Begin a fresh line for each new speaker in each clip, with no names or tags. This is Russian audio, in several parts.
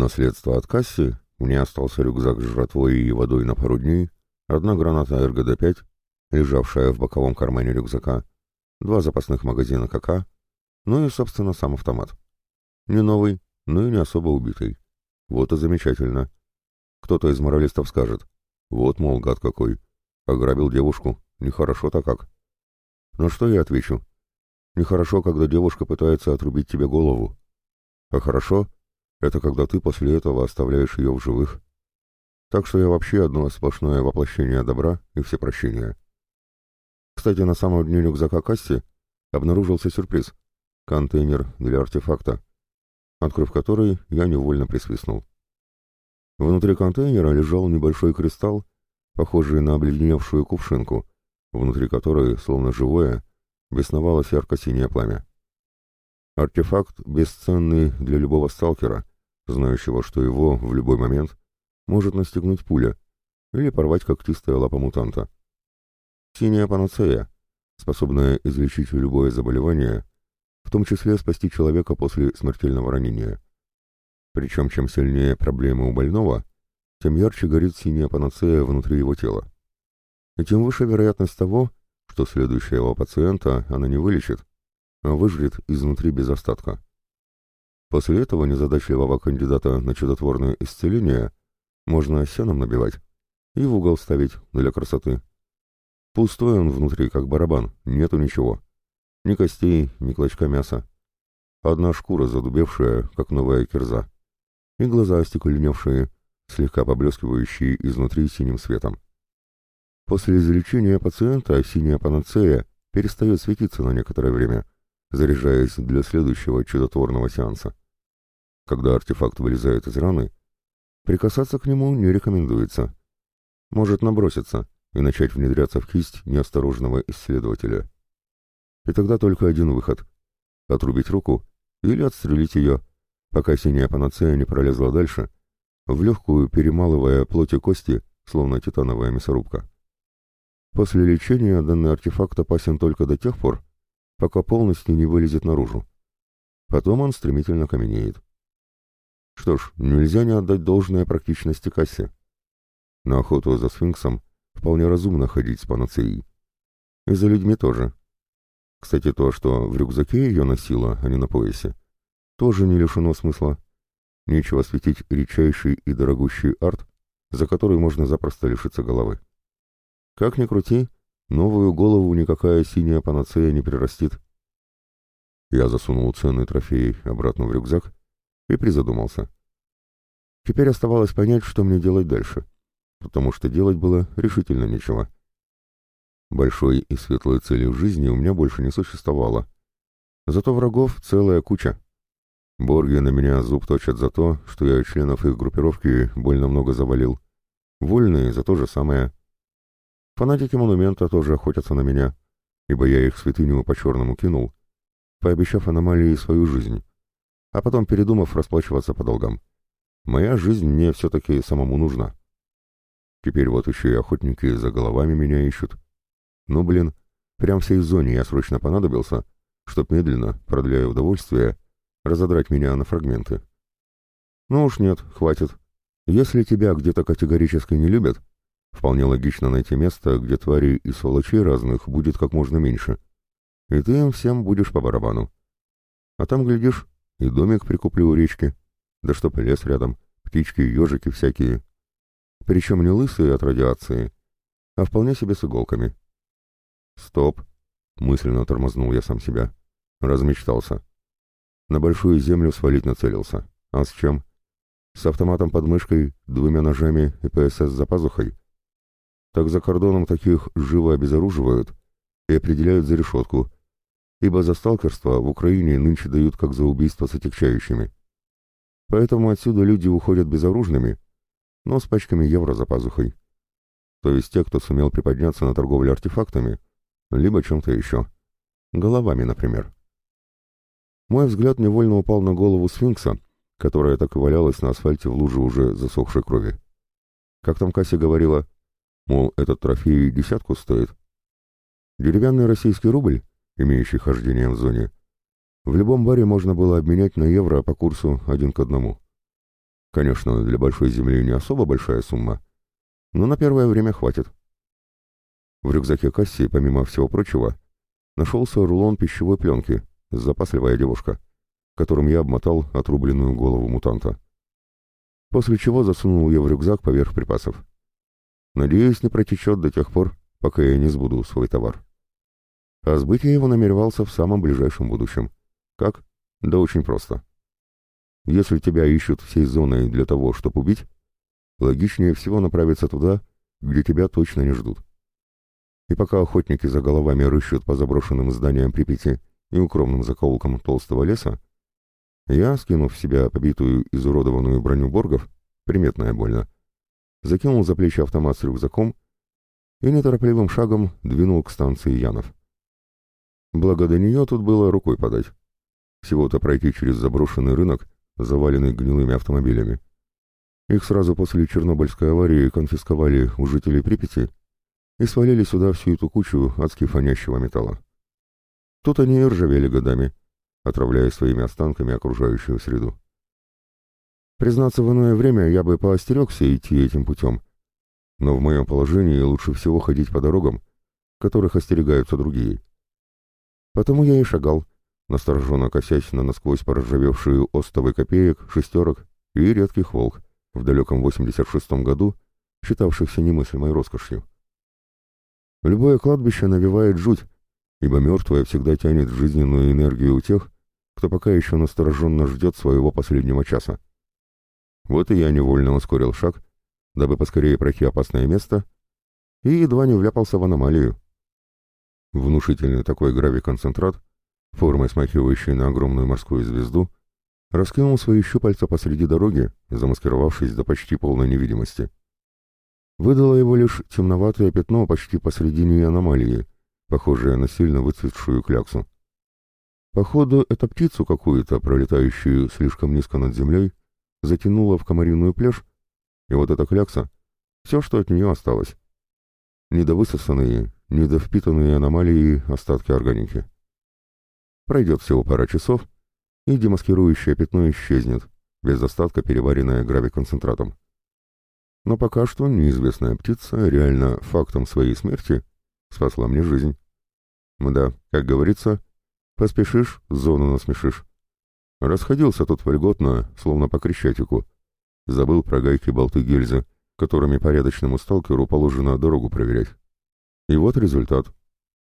наследство от Касси мне остался рюкзак с жратвой и водой на пару дней, одна граната РГД-5, лежавшая в боковом кармане рюкзака, два запасных магазина КК, ну и, собственно, сам автомат. Не новый, но и не особо убитый. Вот и замечательно. Кто-то из моралистов скажет, вот, мол, гад какой, ограбил девушку, нехорошо-то как. Но что я отвечу? Нехорошо, когда девушка пытается отрубить тебе голову. А хорошо, это когда ты после этого оставляешь ее в живых. Так что я вообще одно сплошное воплощение добра и всепрощения. Кстати, на самом дне рюкзака Касси обнаружился сюрприз — контейнер для артефакта, открыв который я невольно присвистнул. Внутри контейнера лежал небольшой кристалл, похожий на обледеневшую кувшинку, внутри которой, словно живое, бесновалось ярко-синее пламя. Артефакт бесценный для любого сталкера, знающего, что его в любой момент может настигнуть пуля или порвать когтистая лапа мутанта. Синяя панацея, способная излечить любое заболевание, в том числе спасти человека после смертельного ранения. Причем чем сильнее проблемы у больного, тем ярче горит синяя панацея внутри его тела. И тем выше вероятность того, что следующего пациента она не вылечит, а выжрет изнутри без остатка. После этого незадачливого кандидата на чудотворное исцеление можно сеном набивать и в угол ставить для красоты. Пустой он внутри, как барабан, нету ничего. Ни костей, ни клочка мяса. Одна шкура задубевшая, как новая кирза. И глаза остекленевшие, слегка поблескивающие изнутри синим светом. После излечения пациента синяя панацея перестает светиться на некоторое время — заряжаясь для следующего чудотворного сеанса. Когда артефакт вылезает из раны, прикасаться к нему не рекомендуется. Может наброситься и начать внедряться в кисть неосторожного исследователя. И тогда только один выход — отрубить руку или отстрелить ее, пока синяя панацея не пролезла дальше, в легкую перемалывая плоть и кости, словно титановая мясорубка. После лечения данный артефакт опасен только до тех пор, пока полностью не вылезет наружу. Потом он стремительно каменеет. Что ж, нельзя не отдать должное практичности кассе. На охоту за сфинксом вполне разумно ходить с панацеей. И за людьми тоже. Кстати, то, что в рюкзаке ее носила, а не на поясе, тоже не лишено смысла. Нечего светить редчайший и дорогущий арт, за который можно запросто лишиться головы. Как ни крути, Новую голову никакая синяя панацея не прирастит. Я засунул ценный трофей обратно в рюкзак и призадумался. Теперь оставалось понять, что мне делать дальше, потому что делать было решительно нечего. Большой и светлой цели в жизни у меня больше не существовало. Зато врагов целая куча. Борги на меня зуб точат за то, что я членов их группировки больно много завалил. Вольные за то же самое — Фанатики монумента тоже охотятся на меня, ибо я их святыню по-черному кинул, пообещав аномалии свою жизнь, а потом передумав расплачиваться по долгам. Моя жизнь мне все-таки самому нужна. Теперь вот еще и охотники за головами меня ищут. Ну, блин, прям всей зоне я срочно понадобился, чтоб медленно, продляя удовольствие, разодрать меня на фрагменты. Ну уж нет, хватит. Если тебя где-то категорически не любят, Вполне логично найти место, где тварей и сволочей разных будет как можно меньше. И ты им всем будешь по барабану. А там, глядишь, и домик прикуплю у речки. Да чтоб и лес рядом, птички ежики всякие. Причем не лысые от радиации, а вполне себе с иголками. Стоп, мысленно тормознул я сам себя. Размечтался. На большую землю свалить нацелился. А с чем? С автоматом под мышкой, двумя ножами и ПСС за пазухой? так за кордоном таких живо обезоруживают и определяют за решетку, ибо за сталкерство в Украине нынче дают как за убийство с отягчающими. Поэтому отсюда люди уходят безоружными, но с пачками евро за пазухой. То есть те, кто сумел приподняться на торговле артефактами, либо чем-то еще. Головами, например. Мой взгляд невольно упал на голову сфинкса, которая так и валялась на асфальте в луже уже засохшей крови. Как там Кася говорила, мол, этот трофей десятку стоит. Деревянный российский рубль, имеющий хождение в зоне, в любом баре можно было обменять на евро по курсу один к одному. Конечно, для большой земли не особо большая сумма, но на первое время хватит. В рюкзаке Касси, помимо всего прочего, нашелся рулон пищевой пленки, запасливая девушка, которым я обмотал отрубленную голову мутанта. После чего засунул ее в рюкзак поверх припасов. Надеюсь, не протечет до тех пор, пока я не сбуду свой товар. А сбыть я его намеревался в самом ближайшем будущем. Как? Да очень просто. Если тебя ищут всей зоной для того, чтобы убить, логичнее всего направиться туда, где тебя точно не ждут. И пока охотники за головами рыщут по заброшенным зданиям Припяти и укромным закоулкам толстого леса, я, скинув в себя побитую изуродованную броню боргов, приметная больно, закинул за плечи автомат с рюкзаком и неторопливым шагом двинул к станции Янов. Благо до нее тут было рукой подать. Всего-то пройти через заброшенный рынок, заваленный гнилыми автомобилями. Их сразу после Чернобыльской аварии конфисковали у жителей Припяти и свалили сюда всю эту кучу адски фонящего металла. Тут они и ржавели годами, отравляя своими останками окружающую среду. Признаться, в иное время я бы поостерегся идти этим путем. Но в моем положении лучше всего ходить по дорогам, которых остерегаются другие. Потому я и шагал, настороженно косясь на насквозь поржавевшие остовы копеек, шестерок и редких волк, в далеком 86-м году считавшихся немыслимой роскошью. Любое кладбище навевает жуть, ибо мертвое всегда тянет жизненную энергию у тех, кто пока еще настороженно ждет своего последнего часа. Вот и я невольно ускорил шаг, дабы поскорее пройти опасное место, и едва не вляпался в аномалию. Внушительный такой гравиконцентрат, формой смахивающий на огромную морскую звезду, раскинул свои щупальца посреди дороги, замаскировавшись до почти полной невидимости. Выдало его лишь темноватое пятно почти посредине аномалии, похожее на сильно выцветшую кляксу. Походу, это птицу какую-то, пролетающую слишком низко над землей, Затянула в комариную пляж, и вот эта клякса — все, что от нее осталось. Недовысосанные, недовпитанные аномалии остатки органики. Пройдет всего пара часов, и демаскирующее пятно исчезнет, без остатка переваренное гравиконцентратом. Но пока что неизвестная птица реально фактом своей смерти спасла мне жизнь. Да, как говорится, поспешишь, зону насмешишь. Расходился тут вольготно, словно по крещатику. Забыл про гайки-болты гильзы, которыми порядочному сталкеру положено дорогу проверять. И вот результат.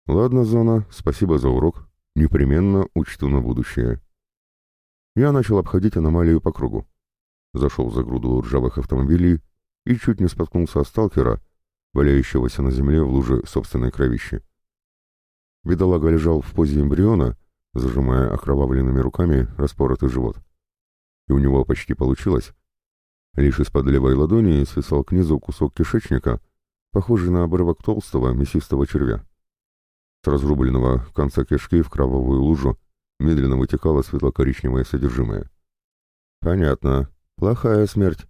Ладно, Зона, спасибо за урок. Непременно учту на будущее. Я начал обходить аномалию по кругу. Зашел за груду ржавых автомобилей и чуть не споткнулся от сталкера, валяющегося на земле в луже собственной кровищи. Бедолага лежал в позе эмбриона — зажимая окровавленными руками распоротый живот. И у него почти получилось. Лишь из-под левой ладони свисал к низу кусок кишечника, похожий на обрывок толстого мясистого червя. С разрубленного конца кишки в кровавую лужу медленно вытекало светло-коричневое содержимое. «Понятно. Плохая смерть».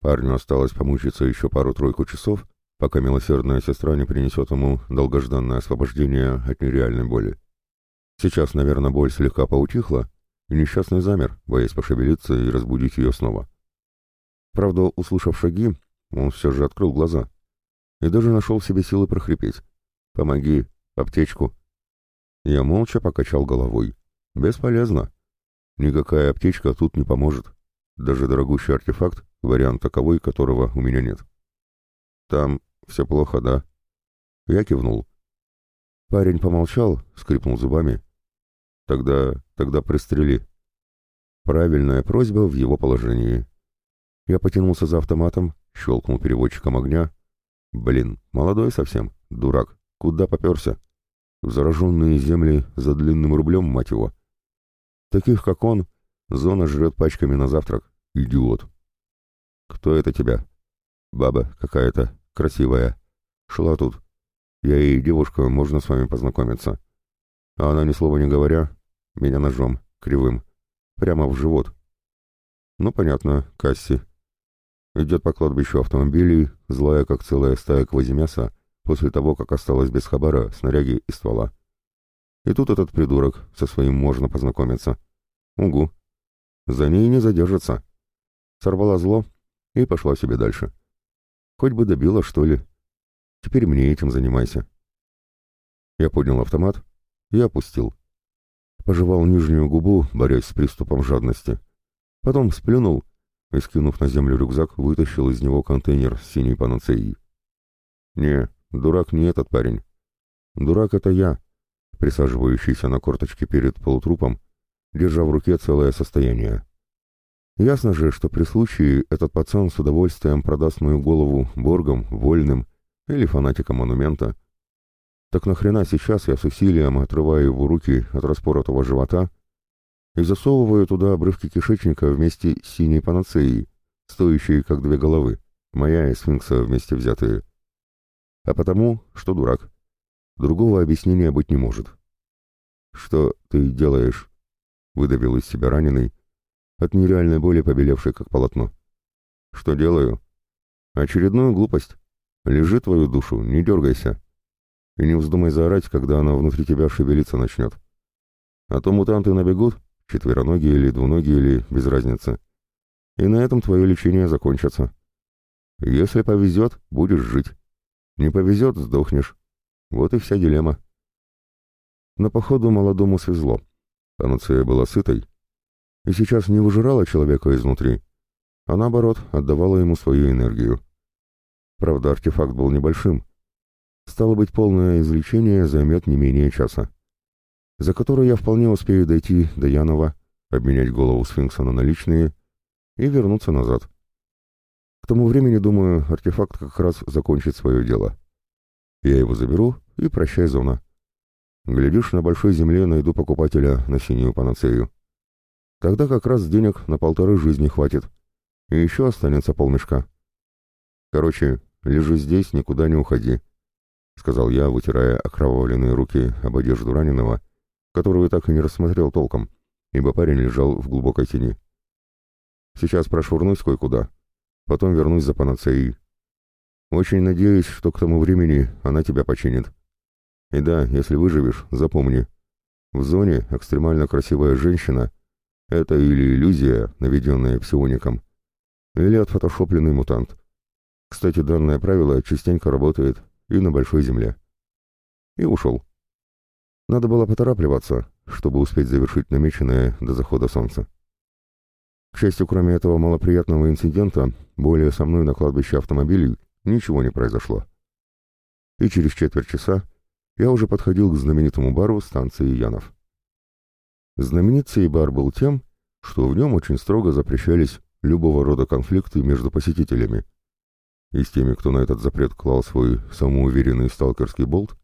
Парню осталось помучиться еще пару-тройку часов, пока милосердная сестра не принесет ему долгожданное освобождение от нереальной боли. Сейчас, наверное, боль слегка поутихла, и несчастный замер, боясь пошевелиться и разбудить ее снова. Правда, услышав шаги, он все же открыл глаза и даже нашел в себе силы прохрипеть. «Помоги! Аптечку!» Я молча покачал головой. «Бесполезно. Никакая аптечка тут не поможет. Даже дорогущий артефакт, вариант таковой, которого у меня нет». «Там все плохо, да?» Я кивнул. Парень помолчал, скрипнул зубами Тогда... тогда пристрели. Правильная просьба в его положении. Я потянулся за автоматом, щелкнул переводчиком огня. Блин, молодой совсем, дурак, куда поперся? В зараженные земли за длинным рублем, мать его. Таких, как он, зона жрет пачками на завтрак. Идиот. Кто это тебя? Баба какая-то, красивая. Шла тут. Я ей девушка, можно с вами познакомиться. А она, ни слова не говоря, меня ножом, кривым, прямо в живот. Ну, понятно, Касси. Идет по кладбищу автомобилей, злая, как целая стая квазимяса, после того, как осталась без хабара, снаряги и ствола. И тут этот придурок, со своим можно познакомиться. Угу. За ней не задержится. Сорвала зло и пошла себе дальше. Хоть бы добила, что ли. Теперь мне этим занимайся. Я поднял автомат и опустил пожевал нижнюю губу, борясь с приступом жадности. Потом сплюнул и, скинув на землю рюкзак, вытащил из него контейнер с синей панацеей. «Не, дурак не этот парень. Дурак — это я», присаживающийся на корточке перед полутрупом, держа в руке целое состояние. Ясно же, что при случае этот пацан с удовольствием продаст мою голову боргам, вольным или фанатикам монумента, так нахрена сейчас я с усилием отрываю его руки от распоротого живота и засовываю туда обрывки кишечника вместе с синей панацеей, стоящей как две головы, моя и сфинкса вместе взятые. А потому, что дурак. Другого объяснения быть не может. «Что ты делаешь?» — выдавил из себя раненый, от нереальной боли побелевший как полотно. «Что делаю?» «Очередную глупость. Лежи твою душу, не дергайся». И не вздумай заорать, когда она внутри тебя шевелиться начнет. А то мутанты набегут, четвероногие или двуногие или без разницы. И на этом твое лечение закончится. Если повезет, будешь жить. Не повезет, сдохнешь. Вот и вся дилемма. Но походу молодому свезло. Ануция была сытой и сейчас не выжирала человека изнутри, а наоборот отдавала ему свою энергию. Правда, артефакт был небольшим, Стало быть, полное извлечение займет не менее часа, за который я вполне успею дойти до Янова, обменять голову сфинкса на наличные и вернуться назад. К тому времени, думаю, артефакт как раз закончит свое дело. Я его заберу и прощай, зона. Глядишь, на большой земле найду покупателя на синюю панацею. Тогда как раз денег на полторы жизни хватит. И еще останется полмешка. Короче, лежи здесь, никуда не уходи. — сказал я, вытирая окровавленные руки об одежду раненого, которую так и не рассмотрел толком, ибо парень лежал в глубокой тени. «Сейчас прошвырнусь кое-куда, потом вернусь за панацеей. Очень надеюсь, что к тому времени она тебя починит. И да, если выживешь, запомни. В зоне экстремально красивая женщина — это или иллюзия, наведенная псиоником, или отфотошопленный мутант. Кстати, данное правило частенько работает и на большой земле. И ушел. Надо было поторапливаться, чтобы успеть завершить намеченное до захода солнца. К счастью, кроме этого малоприятного инцидента, более со мной на кладбище автомобилей ничего не произошло. И через четверть часа я уже подходил к знаменитому бару станции Янов. знаменитый бар был тем, что в нем очень строго запрещались любого рода конфликты между посетителями, и с теми, кто на этот запрет клал свой самоуверенный сталкерский болт,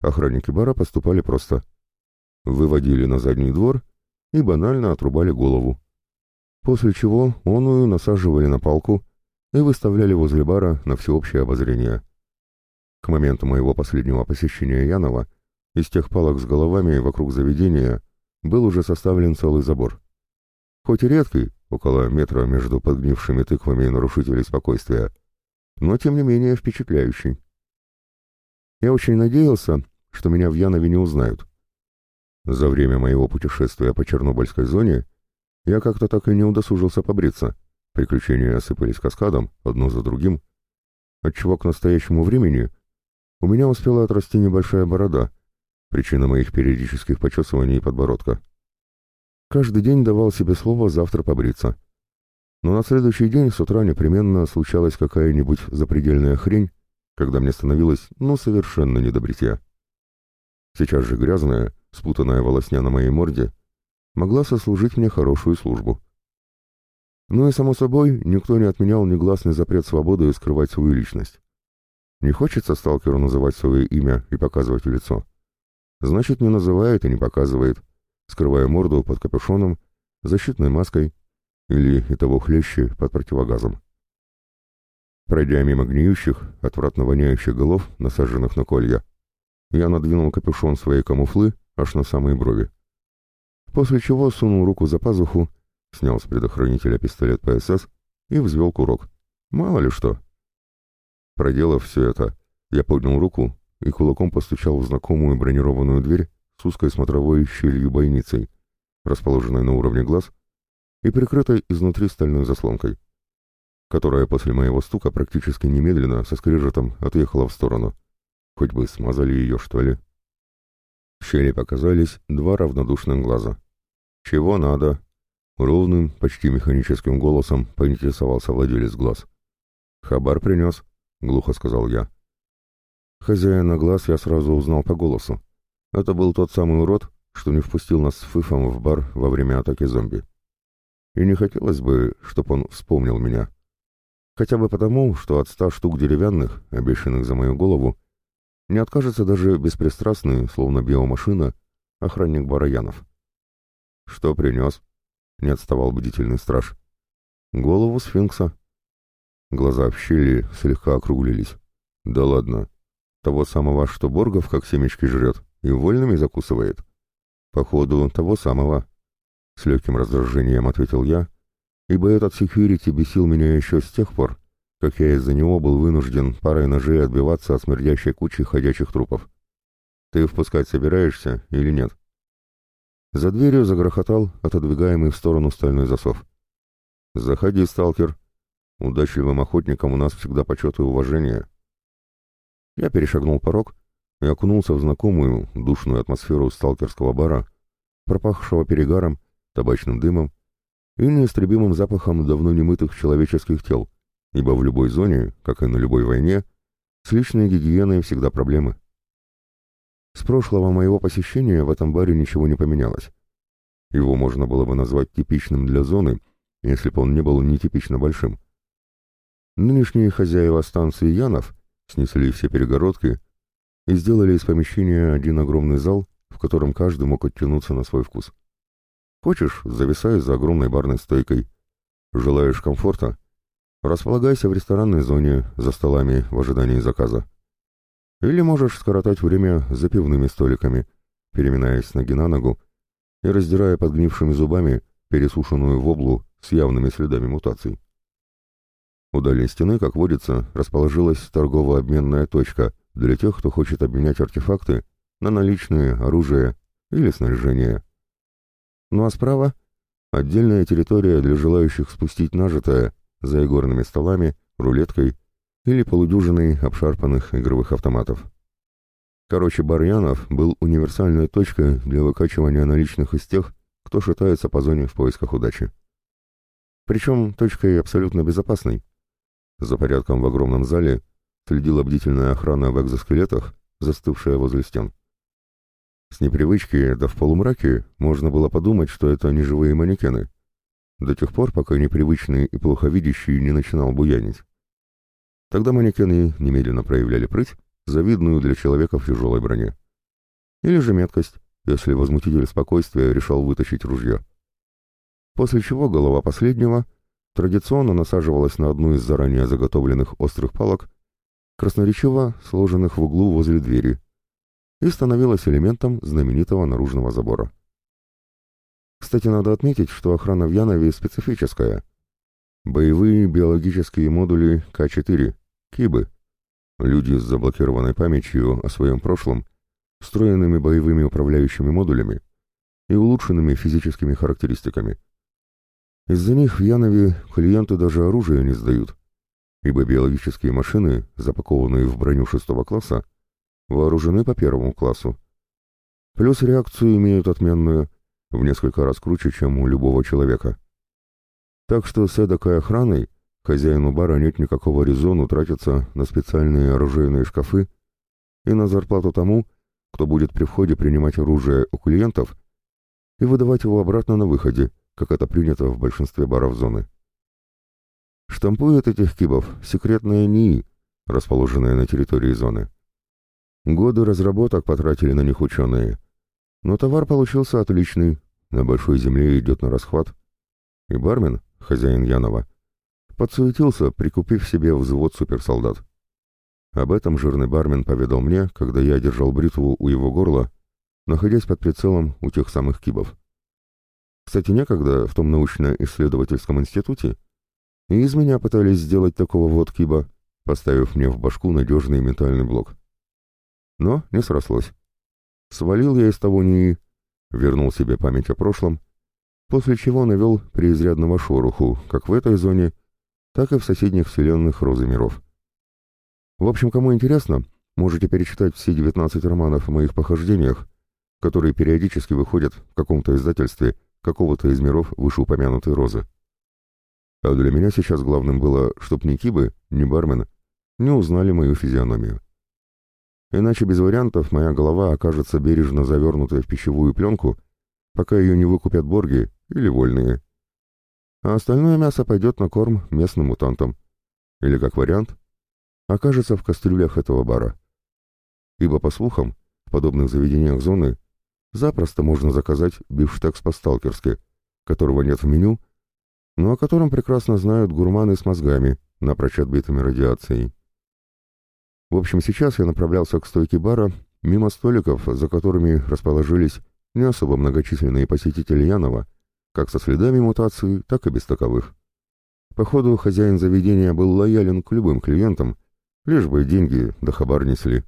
охранники бара поступали просто. Выводили на задний двор и банально отрубали голову. После чего оную насаживали на палку и выставляли возле бара на всеобщее обозрение. К моменту моего последнего посещения Янова из тех палок с головами вокруг заведения был уже составлен целый забор. Хоть и редкий, около метра между подгнившими тыквами и нарушителей спокойствия, но тем не менее впечатляющий. Я очень надеялся, что меня в Янове не узнают. За время моего путешествия по Чернобыльской зоне я как-то так и не удосужился побриться. Приключения осыпались каскадом, одно за другим, отчего к настоящему времени у меня успела отрасти небольшая борода, причина моих периодических почесываний подбородка. Каждый день давал себе слово завтра побриться — но на следующий день с утра непременно случалась какая-нибудь запредельная хрень, когда мне становилось ну совершенно не. Сейчас же грязная, спутанная волосня на моей морде, могла сослужить мне хорошую службу. Ну и, само собой, никто не отменял негласный запрет свободы скрывать свою личность. Не хочется сталкеру называть свое имя и показывать лицо. Значит, не называет и не показывает, скрывая морду под капюшоном, защитной маской, или и того хлеще под противогазом. Пройдя мимо гниющих, отвратно воняющих голов, насаженных на колья, я надвинул капюшон своей камуфлы аж на самые брови. После чего сунул руку за пазуху, снял с предохранителя пистолет ПСС и взвел курок. Мало ли что. Проделав все это, я поднял руку и кулаком постучал в знакомую бронированную дверь с узкой смотровой щелью бойницей, расположенной на уровне глаз и прикрытой изнутри стальной заслонкой, которая после моего стука практически немедленно со скрежетом отъехала в сторону. Хоть бы смазали ее, что ли. В щели показались два равнодушных глаза. «Чего надо?» — ровным, почти механическим голосом поинтересовался владелец глаз. «Хабар принес», — глухо сказал я. Хозяина глаз я сразу узнал по голосу. Это был тот самый урод, что не впустил нас с Фыфом в бар во время атаки зомби и не хотелось бы, чтобы он вспомнил меня. Хотя бы потому, что от ста штук деревянных, обещанных за мою голову, не откажется даже беспристрастный, словно биомашина, охранник Бараянов. «Что принес?» — не отставал бдительный страж. «Голову сфинкса». Глаза в щели слегка округлились. «Да ладно. Того самого, что Боргов как семечки жрет и вольными закусывает?» «Походу, того самого». — с легким раздражением ответил я, ибо этот секьюрити бесил меня еще с тех пор, как я из-за него был вынужден парой ножей отбиваться от смердящей кучи ходячих трупов. «Ты впускать собираешься или нет?» За дверью загрохотал отодвигаемый в сторону стальной засов. «Заходи, сталкер. Удачливым охотникам у нас всегда почет и уважение». Я перешагнул порог и окунулся в знакомую душную атмосферу сталкерского бара, пропахшего перегаром табачным дымом и неистребимым запахом давно немытых человеческих тел, ибо в любой зоне, как и на любой войне, с личной гигиеной всегда проблемы. С прошлого моего посещения в этом баре ничего не поменялось. Его можно было бы назвать типичным для зоны, если бы он не был нетипично большим. Нынешние хозяева станции Янов снесли все перегородки и сделали из помещения один огромный зал, в котором каждый мог оттянуться на свой вкус. Хочешь, зависай за огромной барной стойкой. Желаешь комфорта? Располагайся в ресторанной зоне, за столами, в ожидании заказа. Или можешь скоротать время за пивными столиками, переминаясь ноги на ногу и раздирая подгнившими зубами пересушенную воблу с явными следами мутаций. У дальней стены, как водится, расположилась торгово-обменная точка для тех, кто хочет обменять артефакты на наличные, оружие или снаряжение. Ну а справа — отдельная территория для желающих спустить нажитое за игорными столами, рулеткой или полудюжиной обшарпанных игровых автоматов. Короче, Барьянов был универсальной точкой для выкачивания наличных из тех, кто шатается по зоне в поисках удачи. Причем точкой абсолютно безопасной. За порядком в огромном зале следила бдительная охрана в экзоскелетах, застывшая возле стен. С непривычки, да в полумраке, можно было подумать, что это не живые манекены. До тех пор, пока непривычный и плоховидящий не начинал буянить. Тогда манекены немедленно проявляли прыть, завидную для человека в тяжелой броне. Или же меткость, если возмутитель спокойствия решал вытащить ружье. После чего голова последнего традиционно насаживалась на одну из заранее заготовленных острых палок, красноречиво сложенных в углу возле двери, и становилась элементом знаменитого наружного забора. Кстати, надо отметить, что охрана в Янове специфическая. Боевые биологические модули К-4, КИБы, люди с заблокированной памятью о своем прошлом, встроенными боевыми управляющими модулями и улучшенными физическими характеристиками. Из-за них в Янове клиенты даже оружие не сдают, ибо биологические машины, запакованные в броню шестого класса, вооружены по первому классу. Плюс реакцию имеют отменную, в несколько раз круче, чем у любого человека. Так что с эдакой охраной хозяину бара нет никакого резону тратиться на специальные оружейные шкафы и на зарплату тому, кто будет при входе принимать оружие у клиентов и выдавать его обратно на выходе, как это принято в большинстве баров зоны. Штампуют этих кибов секретные НИИ, расположенные на территории зоны. Годы разработок потратили на них ученые. Но товар получился отличный, на большой земле идет на расхват. И бармен, хозяин Янова, подсуетился, прикупив себе взвод суперсолдат. Об этом жирный бармен поведал мне, когда я держал бритву у его горла, находясь под прицелом у тех самых кибов. Кстати, некогда в том научно-исследовательском институте и из меня пытались сделать такого вот киба, поставив мне в башку надежный ментальный блок но не срослось. Свалил я из того НИИ, вернул себе память о прошлом, после чего навел преизрядного шороху как в этой зоне, так и в соседних вселенных Розы миров. В общем, кому интересно, можете перечитать все 19 романов о моих похождениях, которые периодически выходят в каком-то издательстве какого-то из миров вышеупомянутой Розы. А для меня сейчас главным было, чтоб ни Кибы, ни бармен не узнали мою физиономию. Иначе без вариантов моя голова окажется бережно завернутой в пищевую пленку, пока ее не выкупят борги или вольные. А остальное мясо пойдет на корм местным мутантам. Или, как вариант, окажется в кастрюлях этого бара. Ибо, по слухам, в подобных заведениях зоны запросто можно заказать бифштекс по-сталкерски, которого нет в меню, но о котором прекрасно знают гурманы с мозгами, напрочь отбитыми радиацией. В общем, сейчас я направлялся к стойке бара, мимо столиков, за которыми расположились не особо многочисленные посетители Янова, как со следами мутации, так и без таковых. Походу, хозяин заведения был лоялен к любым клиентам, лишь бы деньги до хабар несли.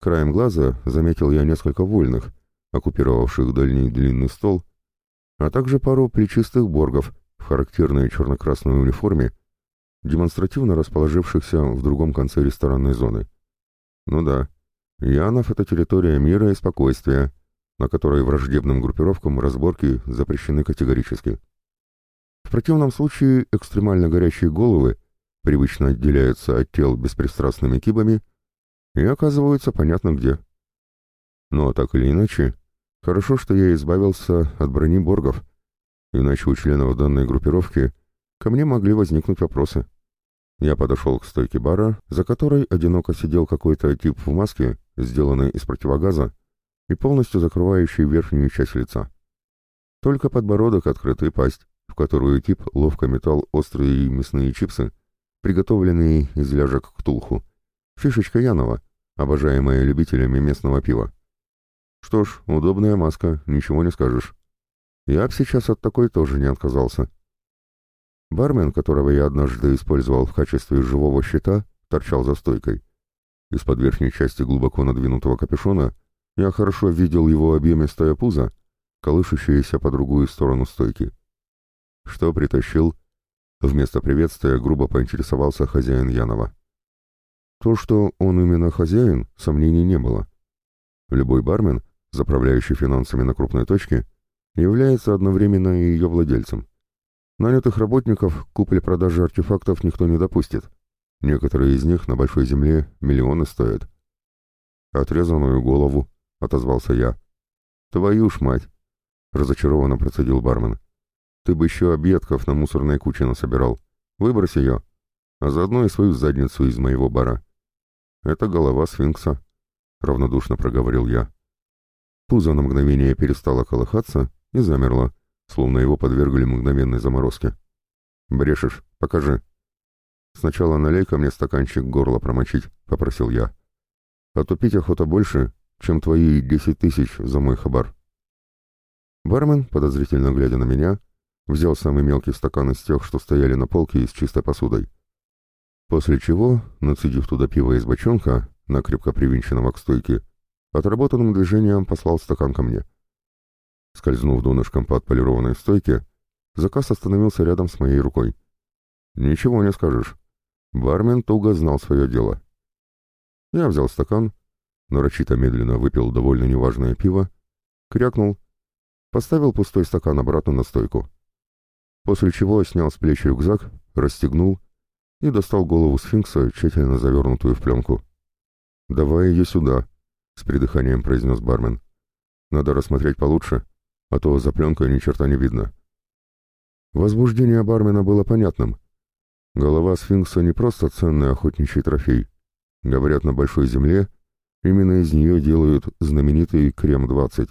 Краем глаза заметил я несколько вольных, оккупировавших дальний длинный стол, а также пару плечистых боргов в характерной черно-красной униформе, демонстративно расположившихся в другом конце ресторанной зоны. Ну да, Янов — это территория мира и спокойствия, на которой враждебным группировкам разборки запрещены категорически. В противном случае экстремально горячие головы привычно отделяются от тел беспристрастными кибами и оказываются понятно где. Но так или иначе, хорошо, что я избавился от брони боргов, иначе у членов данной группировки — Ко мне могли возникнуть вопросы. Я подошел к стойке бара, за которой одиноко сидел какой-то тип в маске, сделанной из противогаза, и полностью закрывающей верхнюю часть лица. Только подбородок открыт и пасть, в которую тип ловко метал острые мясные чипсы, приготовленные из ляжек ктулху. Фишечка Янова, обожаемая любителями местного пива. Что ж, удобная маска, ничего не скажешь. Я б сейчас от такой тоже не отказался. Бармен, которого я однажды использовал в качестве живого щита, торчал за стойкой. Из-под верхней части глубоко надвинутого капюшона я хорошо видел его объемистое пузо, колышущееся по другую сторону стойки. Что притащил? Вместо приветствия грубо поинтересовался хозяин Янова. То, что он именно хозяин, сомнений не было. Любой бармен, заправляющий финансами на крупной точке, является одновременно и ее владельцем. Нанятых работников купли продажи артефактов никто не допустит. Некоторые из них на большой земле миллионы стоят. «Отрезанную голову», — отозвался я. «Твою ж мать!» — разочарованно процедил бармен. «Ты бы еще объедков на мусорной куче насобирал. Выбрось ее, а заодно и свою задницу из моего бара». «Это голова сфинкса», — равнодушно проговорил я. Пузо на мгновение перестало колыхаться и замерло словно его подвергли мгновенной заморозке. «Брешешь, покажи». «Сначала налей ко мне стаканчик горла промочить», — попросил я. А «Отупить охота больше, чем твои десять тысяч за мой хабар». Бармен, подозрительно глядя на меня, взял самый мелкий стакан из тех, что стояли на полке и с чистой посудой. После чего, нацедив туда пиво из бочонка, накрепко привинченного к стойке, отработанным движением послал стакан ко мне. Скользнув донышком по отполированной стойке, заказ остановился рядом с моей рукой. «Ничего не скажешь. Бармен туго знал свое дело». Я взял стакан, нарочито медленно выпил довольно неважное пиво, крякнул, поставил пустой стакан обратно на стойку. После чего снял с плечи рюкзак, расстегнул и достал голову сфинкса, тщательно завернутую в пленку. «Давай ее сюда», — с придыханием произнес бармен. «Надо рассмотреть получше а то за пленкой ни черта не видно. Возбуждение бармена было понятным. Голова сфинкса не просто ценный охотничий трофей. Говорят, на большой земле именно из нее делают знаменитый крем-20.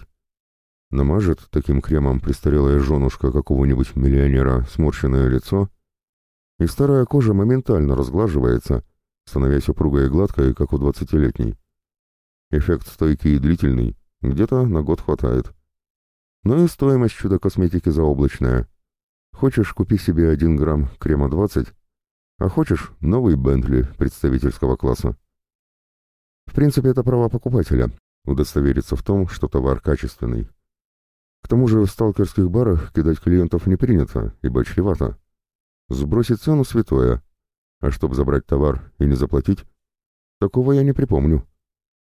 Намажет таким кремом престарелая женушка какого-нибудь миллионера сморщенное лицо, и старая кожа моментально разглаживается, становясь упругой и гладкой, как у двадцатилетней. Эффект стойкий и длительный, где-то на год хватает. Ну и стоимость чудо-косметики заоблачная. Хочешь, купи себе один грамм крема 20, а хочешь новый Бентли представительского класса. В принципе, это право покупателя – удостовериться в том, что товар качественный. К тому же в сталкерских барах кидать клиентов не принято, ибо чревато. Сбросить цену святое. А чтобы забрать товар и не заплатить, такого я не припомню.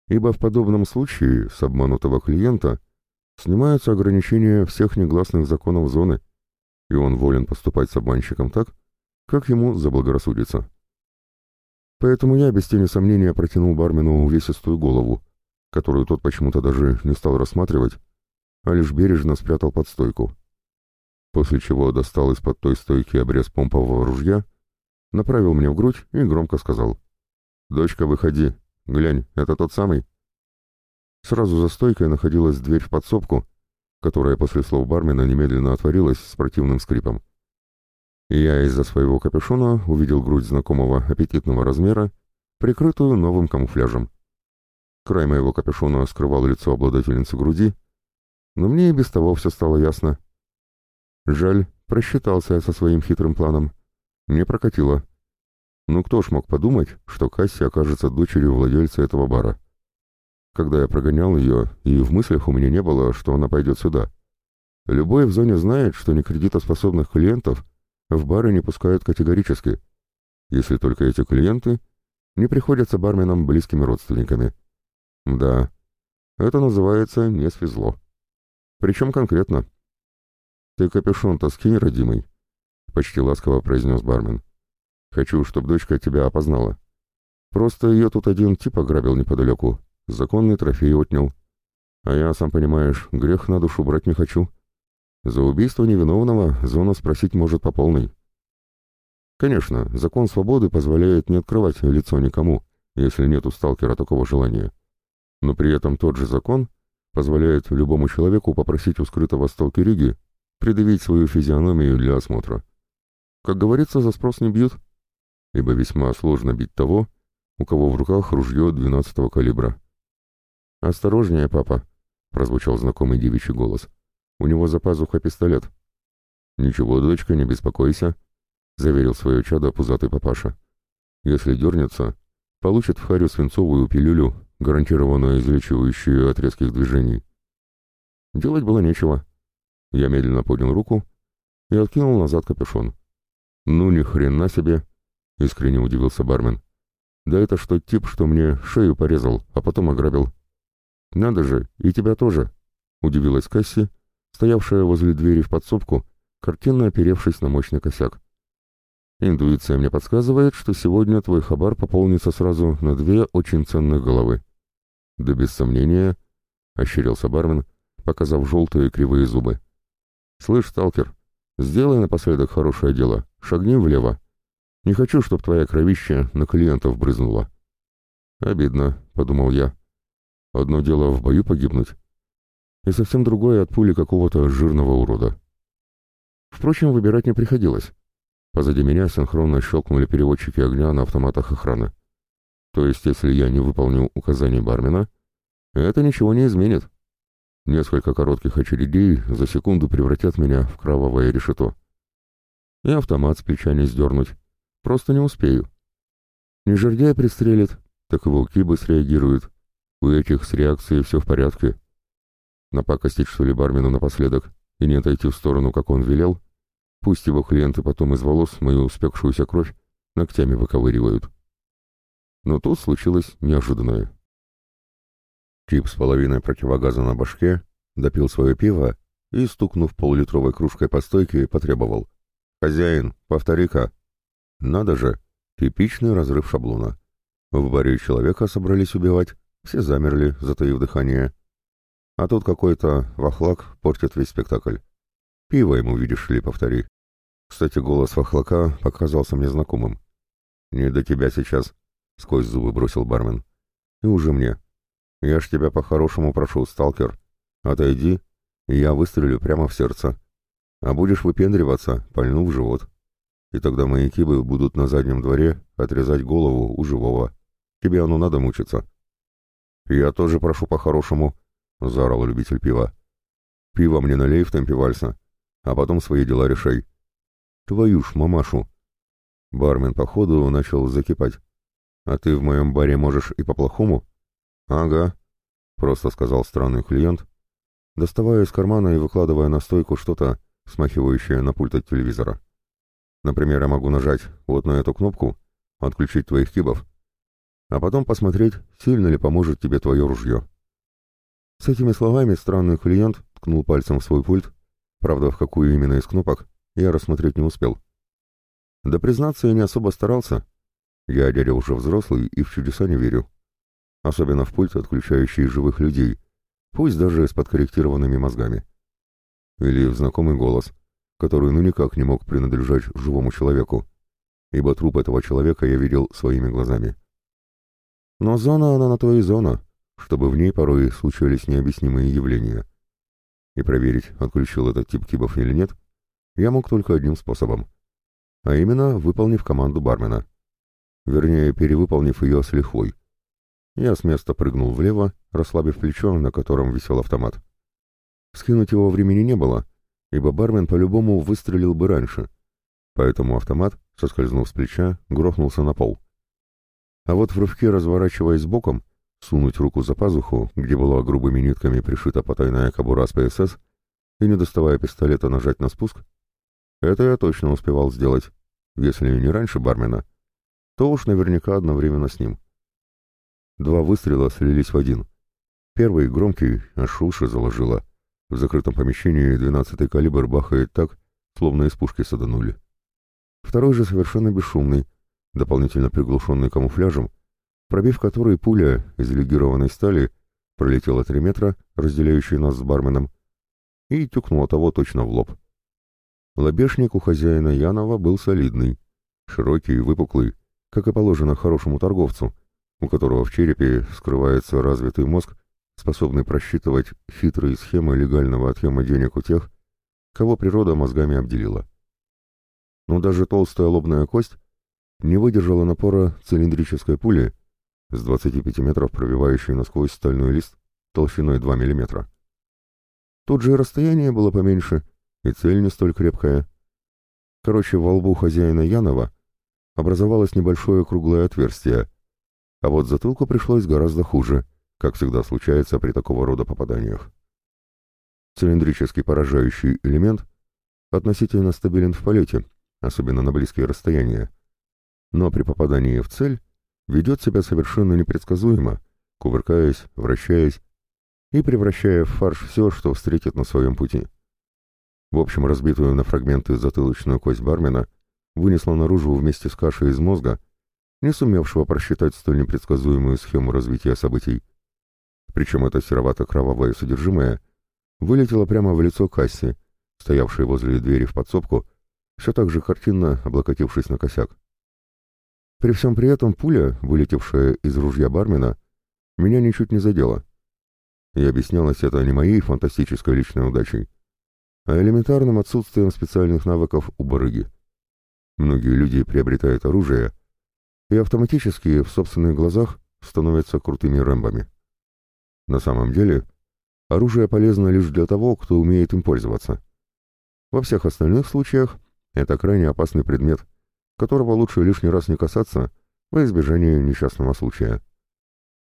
Ибо в подобном случае с обманутого клиента снимаются ограничения всех негласных законов зоны, и он волен поступать с обманщиком так, как ему заблагорассудится. Поэтому я без тени сомнения протянул бармену увесистую голову, которую тот почему-то даже не стал рассматривать, а лишь бережно спрятал под стойку. После чего достал из-под той стойки обрез помпового ружья, направил мне в грудь и громко сказал. «Дочка, выходи. Глянь, это тот самый?» Сразу за стойкой находилась дверь в подсобку, которая после слов бармена немедленно отворилась с противным скрипом. И я из-за своего капюшона увидел грудь знакомого аппетитного размера, прикрытую новым камуфляжем. Край моего капюшона скрывал лицо обладательницы груди, но мне и без того все стало ясно. Жаль, просчитался я со своим хитрым планом. Не прокатило. Ну кто ж мог подумать, что Касси окажется дочерью владельца этого бара? Когда я прогонял ее, и в мыслях у меня не было, что она пойдет сюда. Любой в зоне знает, что некредитоспособных клиентов в бары не пускают категорически, если только эти клиенты не приходятся барменам близкими родственниками. Да, это называется «не свезло». Причем конкретно. «Ты капюшон-то скинь, родимый», — почти ласково произнес бармен. «Хочу, чтобы дочка тебя опознала. Просто ее тут один тип ограбил неподалеку, Законный трофей отнял. А я, сам понимаешь, грех на душу брать не хочу. За убийство невиновного зона спросить может по полной. Конечно, закон свободы позволяет не открывать лицо никому, если нет у сталкера такого желания. Но при этом тот же закон позволяет любому человеку попросить у скрытого сталкериги предъявить свою физиономию для осмотра. Как говорится, за спрос не бьют, ибо весьма сложно бить того, у кого в руках ружье 12-го калибра. «Осторожнее, папа», — прозвучал знакомый девичий голос. «У него за пазухой пистолет». «Ничего, дочка, не беспокойся», — заверил свое чадо пузатый папаша. «Если дернется, получит в харю свинцовую пилюлю, гарантированно излечивающую от резких движений». Делать было нечего. Я медленно поднял руку и откинул назад капюшон. «Ну ни хрена себе!» — искренне удивился бармен. «Да это что тип, что мне шею порезал, а потом ограбил. «Надо же, и тебя тоже!» — удивилась Касси, стоявшая возле двери в подсобку, картинно оперевшись на мощный косяк. «Интуиция мне подсказывает, что сегодня твой хабар пополнится сразу на две очень ценных головы». «Да без сомнения», — ощерился бармен, показав желтые кривые зубы. «Слышь, сталкер, сделай напоследок хорошее дело, шагни влево. Не хочу, чтобы твоя кровища на клиентов брызнула». «Обидно», — подумал я. Одно дело в бою погибнуть, и совсем другое от пули какого-то жирного урода. Впрочем, выбирать не приходилось. Позади меня синхронно щелкнули переводчики огня на автоматах охраны. То есть, если я не выполню указания бармена, это ничего не изменит. Несколько коротких очередей за секунду превратят меня в кровавое решето. И автомат с плеча не сдернуть. Просто не успею. Не жердяй пристрелит, так и волки бы среагируют. У этих с реакцией все в порядке. Напакостить что ли бармену напоследок и не отойти в сторону, как он велел? Пусть его клиенты потом из волос мою успекшуюся кровь ногтями выковыривают. Но тут случилось неожиданное. Тип с половиной противогаза на башке допил свое пиво и, стукнув полулитровой кружкой по стойке, потребовал. «Хозяин, повтори-ка». «Надо же, типичный разрыв шаблона. В баре человека собрались убивать, все замерли, затаив дыхание. А тут какой-то вахлак портит весь спектакль. Пиво ему, видишь ли, повтори. Кстати, голос вахлака показался мне знакомым. «Не до тебя сейчас», — сквозь зубы бросил бармен. «И уже мне. Я ж тебя по-хорошему прошу, сталкер. Отойди, и я выстрелю прямо в сердце. А будешь выпендриваться, пальну в живот. И тогда мои кибы будут на заднем дворе отрезать голову у живого. Тебе оно надо мучиться». «Я тоже прошу по-хорошему», — заорал любитель пива. «Пиво мне налей в темпе вальса, а потом свои дела решай». «Твою ж мамашу!» Бармен, походу, начал закипать. «А ты в моем баре можешь и по-плохому?» «Ага», — просто сказал странный клиент, доставая из кармана и выкладывая на стойку что-то, смахивающее на пульт от телевизора. «Например, я могу нажать вот на эту кнопку, отключить твоих кибов, а потом посмотреть, сильно ли поможет тебе твое ружье». С этими словами странный клиент ткнул пальцем в свой пульт, правда, в какую именно из кнопок, я рассмотреть не успел. Да, признаться, я не особо старался. Я, дядя, уже взрослый и в чудеса не верю. Особенно в пульт, отключающий живых людей, пусть даже с подкорректированными мозгами. Или в знакомый голос, который ну никак не мог принадлежать живому человеку, ибо труп этого человека я видел своими глазами. Но зона она на то и зона, чтобы в ней порой случались необъяснимые явления. И проверить, отключил этот тип кибов или нет, я мог только одним способом. А именно, выполнив команду бармена. Вернее, перевыполнив ее с лихвой. Я с места прыгнул влево, расслабив плечо, на котором висел автомат. Скинуть его времени не было, ибо бармен по-любому выстрелил бы раньше. Поэтому автомат, соскользнув с плеча, грохнулся на пол. — а вот в рывке, разворачиваясь боком, сунуть руку за пазуху, где была грубыми нитками пришита потайная кобура с ПСС, и, не доставая пистолета, нажать на спуск, это я точно успевал сделать, если не раньше бармена, то уж наверняка одновременно с ним. Два выстрела слились в один. Первый громкий, аж уши заложило. В закрытом помещении двенадцатый калибр бахает так, словно из пушки саданули. Второй же совершенно бесшумный, дополнительно приглушенный камуфляжем, пробив который пуля из легированной стали пролетела три метра, разделяющие нас с барменом, и тюкнула того точно в лоб. Лобешник у хозяина Янова был солидный, широкий и выпуклый, как и положено хорошему торговцу, у которого в черепе скрывается развитый мозг, способный просчитывать хитрые схемы легального отъема денег у тех, кого природа мозгами обделила. Но даже толстая лобная кость не выдержала напора цилиндрической пули с 25 метров пробивающей насквозь стальной лист толщиной 2 мм. Тут же и расстояние было поменьше, и цель не столь крепкая. Короче, во лбу хозяина Янова образовалось небольшое круглое отверстие, а вот затылку пришлось гораздо хуже, как всегда случается при такого рода попаданиях. Цилиндрический поражающий элемент относительно стабилен в полете, особенно на близкие расстояния но при попадании в цель ведет себя совершенно непредсказуемо, кувыркаясь, вращаясь и превращая в фарш все, что встретит на своем пути. В общем, разбитую на фрагменты затылочную кость бармена вынесла наружу вместе с кашей из мозга, не сумевшего просчитать столь непредсказуемую схему развития событий. Причем это серовато-кровавое содержимое вылетело прямо в лицо касси, стоявшей возле двери в подсобку, все так же картинно облокотившись на косяк. При всем при этом пуля, вылетевшая из ружья бармена, меня ничуть не задела. И объяснялось это не моей фантастической личной удачей, а элементарным отсутствием специальных навыков у барыги. Многие люди приобретают оружие и автоматически в собственных глазах становятся крутыми рэмбами. На самом деле, оружие полезно лишь для того, кто умеет им пользоваться. Во всех остальных случаях это крайне опасный предмет – которого лучше лишний раз не касаться во избежание несчастного случая.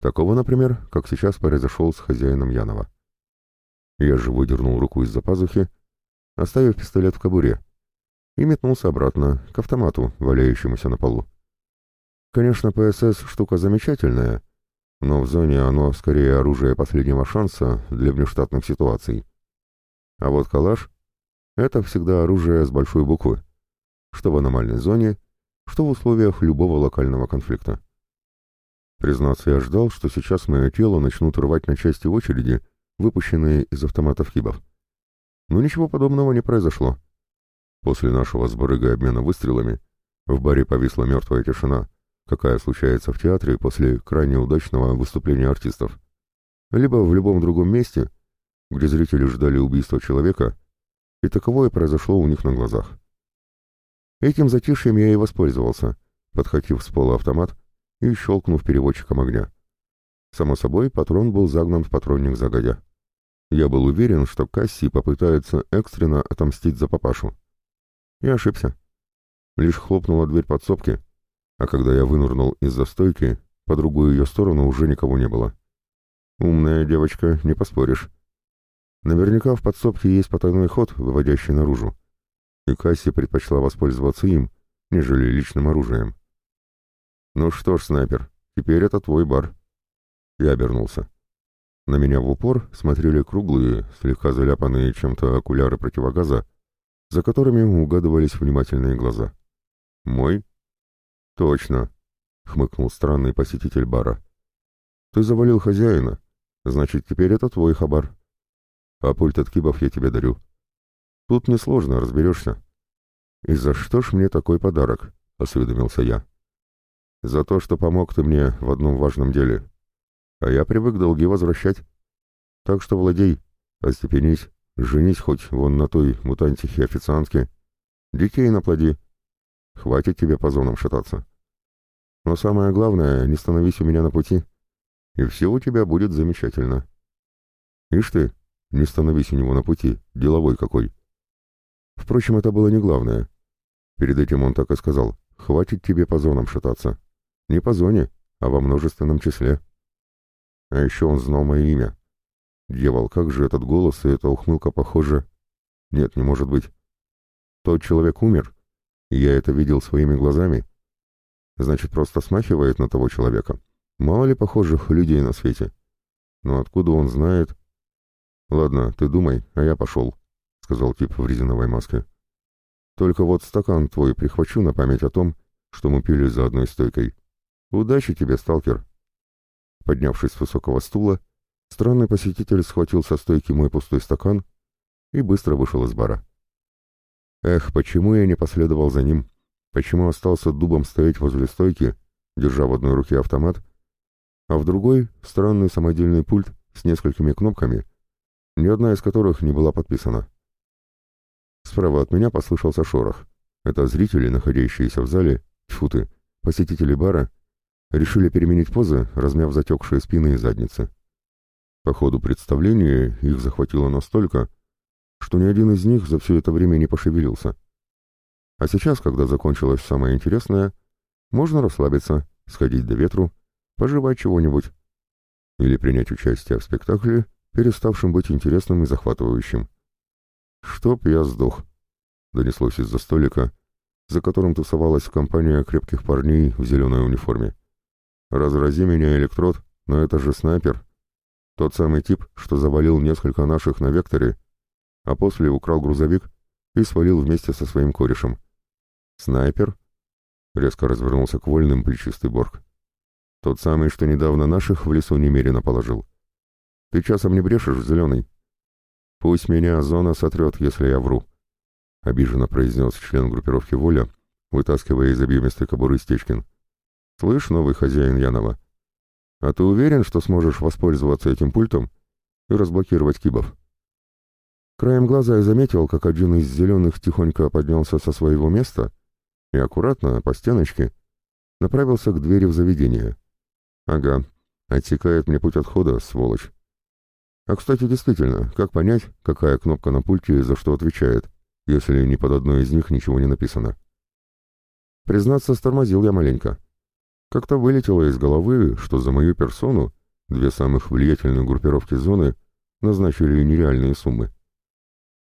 Такого, например, как сейчас произошел с хозяином Янова. Я же выдернул руку из-за пазухи, оставив пистолет в кобуре, и метнулся обратно, к автомату, валяющемуся на полу. Конечно, ПСС — штука замечательная, но в зоне оно скорее оружие последнего шанса для внештатных ситуаций. А вот калаш — это всегда оружие с большой буквы что в аномальной зоне, что в условиях любого локального конфликта. Признаться, я ждал, что сейчас мое тело начнут рвать на части очереди, выпущенные из автоматов хибов. Но ничего подобного не произошло. После нашего с барыгой обмена выстрелами в баре повисла мертвая тишина, какая случается в театре после крайне удачного выступления артистов. Либо в любом другом месте, где зрители ждали убийства человека, и таковое произошло у них на глазах. Этим затишьем я и воспользовался, подхватив с пола автомат и щелкнув переводчиком огня. Само собой, патрон был загнан в патронник загодя. Я был уверен, что Касси попытается экстренно отомстить за папашу. Я ошибся. Лишь хлопнула дверь подсобки, а когда я вынурнул из-за стойки, по другую ее сторону уже никого не было. Умная девочка, не поспоришь. Наверняка в подсобке есть потайной ход, выводящий наружу и Касси предпочла воспользоваться им, нежели личным оружием. «Ну что ж, снайпер, теперь это твой бар». Я обернулся. На меня в упор смотрели круглые, слегка заляпанные чем-то окуляры противогаза, за которыми угадывались внимательные глаза. «Мой?» «Точно», — хмыкнул странный посетитель бара. «Ты завалил хозяина. Значит, теперь это твой хабар. А пульт от кибов я тебе дарю. Тут несложно, разберешься. «И за что ж мне такой подарок?» — осведомился я. «За то, что помог ты мне в одном важном деле. А я привык долги возвращать. Так что владей, остепенись, женись хоть вон на той мутантихе-официантке. Детей наплоди. Хватит тебе по зонам шататься. Но самое главное, не становись у меня на пути, и все у тебя будет замечательно». «Ишь ты, не становись у него на пути, деловой какой!» Впрочем, это было не главное. Перед этим он так и сказал, «Хватит тебе по зонам шататься». Не по зоне, а во множественном числе. А еще он знал мое имя. Дьявол, как же этот голос и эта ухмылка похожи? Нет, не может быть. Тот человек умер, и я это видел своими глазами. Значит, просто смахивает на того человека. Мало ли похожих людей на свете. Но откуда он знает? Ладно, ты думай, а я пошел сказал тип в резиновой маске. «Только вот стакан твой прихвачу на память о том, что мы пили за одной стойкой. Удачи тебе, сталкер!» Поднявшись с высокого стула, странный посетитель схватил со стойки мой пустой стакан и быстро вышел из бара. Эх, почему я не последовал за ним? Почему остался дубом стоять возле стойки, держа в одной руке автомат, а в другой — странный самодельный пульт с несколькими кнопками, ни одна из которых не была подписана. Справа от меня послышался шорох. Это зрители, находящиеся в зале, тьфу посетители бара, решили переменить позы, размяв затекшие спины и задницы. По ходу представления их захватило настолько, что ни один из них за все это время не пошевелился. А сейчас, когда закончилось самое интересное, можно расслабиться, сходить до ветру, пожевать чего-нибудь или принять участие в спектакле, переставшем быть интересным и захватывающим. «Чтоб я сдох!» — донеслось из-за столика, за которым тусовалась компания крепких парней в зеленой униформе. «Разрази меня, электрод, но это же снайпер!» Тот самый тип, что завалил несколько наших на векторе, а после украл грузовик и свалил вместе со своим корешем. «Снайпер?» — резко развернулся к вольным плечистый Борг. «Тот самый, что недавно наших в лесу немерено положил. Ты часом не брешешь, зеленый?» Пусть меня зона сотрет, если я вру. Обиженно произнес член группировки «Воля», вытаскивая из объемистой кобуры Стечкин. «Слышь, новый хозяин Янова, а ты уверен, что сможешь воспользоваться этим пультом и разблокировать кибов?» Краем глаза я заметил, как один из зеленых тихонько поднялся со своего места и аккуратно, по стеночке, направился к двери в заведение. «Ага, отсекает мне путь отхода, сволочь». А, кстати, действительно, как понять, какая кнопка на пульте за что отвечает, если ни под одной из них ничего не написано? Признаться, стормозил я маленько. Как-то вылетело из головы, что за мою персону, две самых влиятельные группировки зоны, назначили нереальные суммы.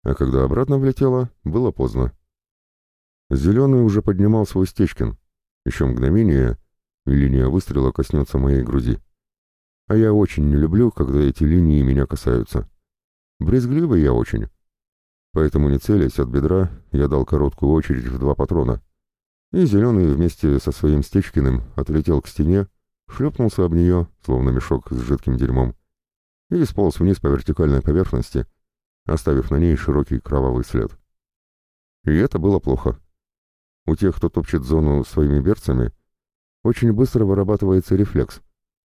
А когда обратно влетело, было поздно. Зеленый уже поднимал свой стечкин. Еще мгновение, и линия выстрела коснется моей груди. А я очень не люблю, когда эти линии меня касаются. Брезгливый я очень. Поэтому, не целясь от бедра, я дал короткую очередь в два патрона. И зеленый вместе со своим Стечкиным отлетел к стене, шлепнулся об нее, словно мешок с жидким дерьмом, и сполз вниз по вертикальной поверхности, оставив на ней широкий кровавый след. И это было плохо. У тех, кто топчет зону своими берцами, очень быстро вырабатывается рефлекс,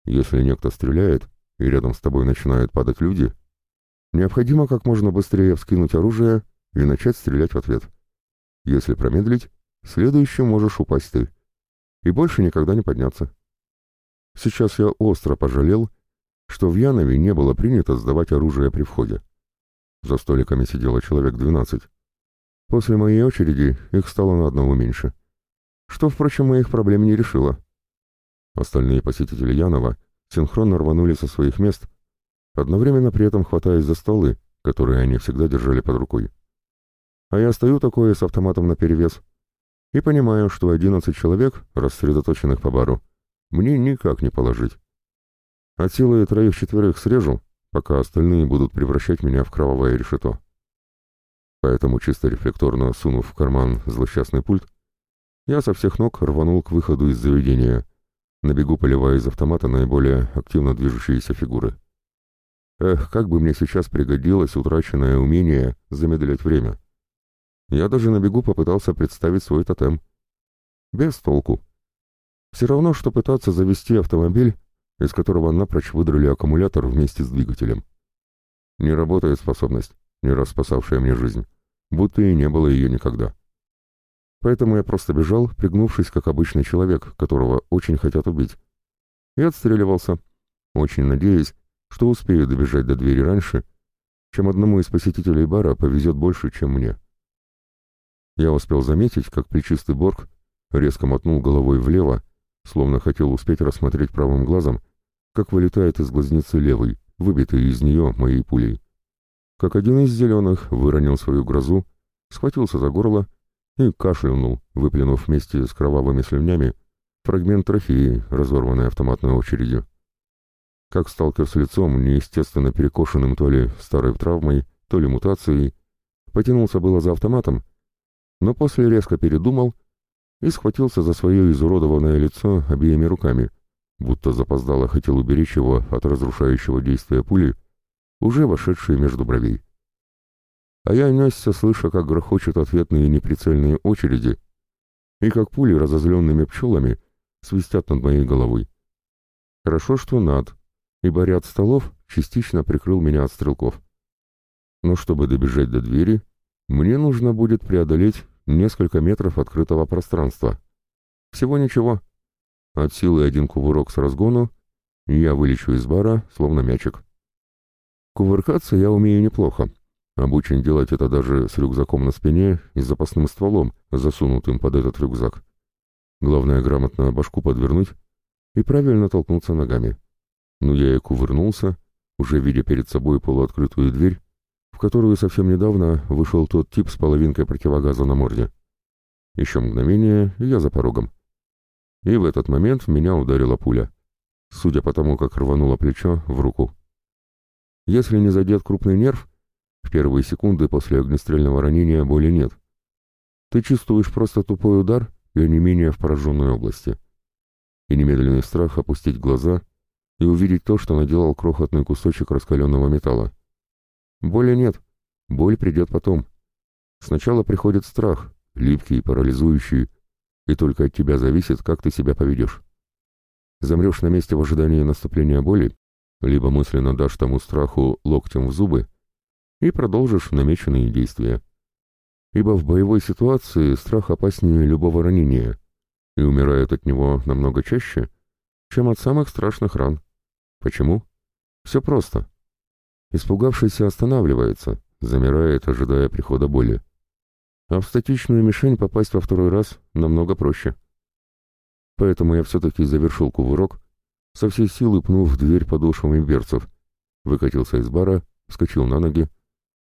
если некто стреляет, и рядом с тобой начинают падать люди, необходимо как можно быстрее вскинуть оружие и начать стрелять в ответ. Если промедлить, следующим можешь упасть ты. И больше никогда не подняться. Сейчас я остро пожалел, что в Янове не было принято сдавать оружие при входе. За столиками сидело человек 12. После моей очереди их стало на одного меньше. Что, впрочем, моих проблем не решило. Остальные посетители Янова синхронно рванули со своих мест, одновременно при этом хватаясь за столы, которые они всегда держали под рукой. А я стою такое с автоматом наперевес и понимаю, что одиннадцать человек, рассредоточенных по бару, мне никак не положить. От силы троих-четверых срежу, пока остальные будут превращать меня в кровавое решето. Поэтому, чисто рефлекторно сунув в карман злосчастный пульт, я со всех ног рванул к выходу из заведения, на бегу поливаю из автомата наиболее активно движущиеся фигуры. Эх, как бы мне сейчас пригодилось утраченное умение замедлять время. Я даже на бегу попытался представить свой тотем. Без толку. Все равно, что пытаться завести автомобиль, из которого напрочь выдрали аккумулятор вместе с двигателем. Не работает способность, не раз спасавшая мне жизнь, будто и не было ее никогда. Поэтому я просто бежал, пригнувшись, как обычный человек, которого очень хотят убить. И отстреливался, очень надеясь, что успею добежать до двери раньше, чем одному из посетителей бара повезет больше, чем мне. Я успел заметить, как плечистый Борг резко мотнул головой влево, словно хотел успеть рассмотреть правым глазом, как вылетает из глазницы левый, выбитый из нее моей пулей. Как один из зеленых выронил свою грозу, схватился за горло и кашлянул, выплюнув вместе с кровавыми слюнями фрагмент трофеи, разорванной автоматной очередью. Как сталкер с лицом, неестественно перекошенным то ли старой травмой, то ли мутацией, потянулся было за автоматом, но после резко передумал и схватился за свое изуродованное лицо обеими руками, будто запоздало хотел уберечь его от разрушающего действия пули, уже вошедшей между бровей а я несся, слыша, как грохочут ответные неприцельные очереди и как пули разозленными пчелами свистят над моей головой. Хорошо, что над, ибо ряд столов частично прикрыл меня от стрелков. Но чтобы добежать до двери, мне нужно будет преодолеть несколько метров открытого пространства. Всего ничего. От силы один кувырок с разгону, и я вылечу из бара, словно мячик. Кувыркаться я умею неплохо, Обучен делать это даже с рюкзаком на спине и запасным стволом, засунутым под этот рюкзак. Главное грамотно башку подвернуть и правильно толкнуться ногами. Но я и кувырнулся, уже видя перед собой полуоткрытую дверь, в которую совсем недавно вышел тот тип с половинкой противогаза на морде. Еще мгновение, и я за порогом. И в этот момент меня ударила пуля, судя по тому, как рвануло плечо в руку. Если не задет крупный нерв, в первые секунды после огнестрельного ранения боли нет. Ты чувствуешь просто тупой удар и не менее в пораженной области. И немедленный страх опустить глаза и увидеть то, что наделал крохотный кусочек раскаленного металла. Боли нет, боль придет потом. Сначала приходит страх, липкий, и парализующий, и только от тебя зависит, как ты себя поведешь. Замрешь на месте в ожидании наступления боли, либо мысленно дашь тому страху локтем в зубы, и продолжишь намеченные действия. Ибо в боевой ситуации страх опаснее любого ранения и умирают от него намного чаще, чем от самых страшных ран. Почему? Все просто. Испугавшийся останавливается, замирает, ожидая прихода боли. А в статичную мишень попасть во второй раз намного проще. Поэтому я все-таки завершил кувырок, со всей силы пнув дверь подошвами берцев, выкатился из бара, вскочил на ноги,